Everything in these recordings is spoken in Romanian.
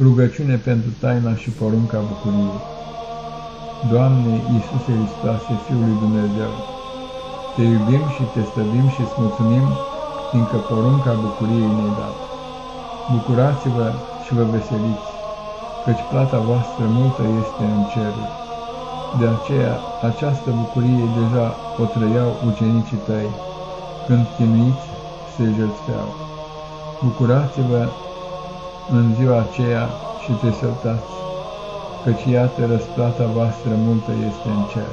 Rugăciune pentru taina și porunca bucuriei. Doamne Iisuse Hristoase, Fiul lui Dumnezeu, Te iubim și Te stăvim și îți mulțumim, fiindcă porunca bucuriei ne-ai dat. Bucurați-vă și vă veseliți, căci plata voastră multă este în ceruri. De aceea, această bucurie deja o trăiau ucenicii tăi, când chinuiți se jertfeau. Bucurați-vă în ziua aceea și te săltați, căci iată răsplata voastră multă este în cer.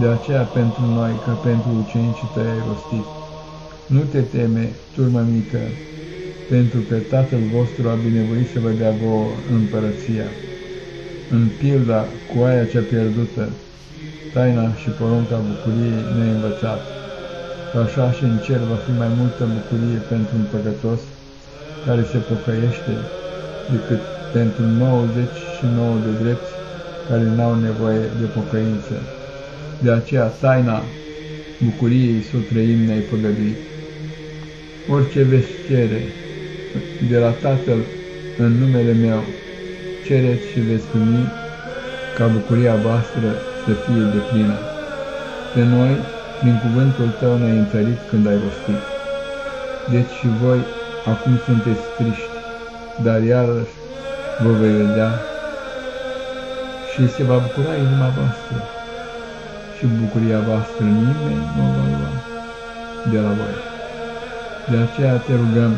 De aceea pentru noi, ca pentru ucenicii tăi ai rostit, nu te teme, turmă mică, pentru că Tatăl vostru a binevoit să vă dea vouă împărăția. În pilda cu aia cea pierdută, taina și porunca bucuriei ne învățat, că așa și în cer va fi mai multă bucurie pentru un păcătos, care se pocăiește decât pentru 99 de drepți care n-au nevoie de pocăință. De aceea taina bucuriei să o trăim ne-ai păgăduit. Orice veți cere de la Tatăl în numele meu, cereți și veți primi ca bucuria voastră să fie de plină. Pe noi, prin cuvântul tău ne-ai întărit când ai rostit. Deci și voi acum sunteți triști, dar iarăși vă vei vedea și se va bucura inima voastră și bucuria voastră nimeni nu va lua de la voi. De aceea te rugăm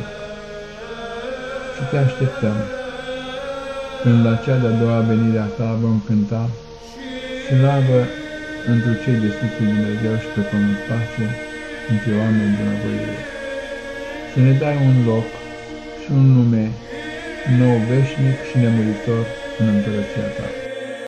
și te așteptăm când la cea de-a doua venire a ta vom cânta slavă într cei de sus Dumnezeu și pe pământ pace între oameni de la voie să ne dai un loc și un nume nou veșnic și nemuritor în împărăția ta.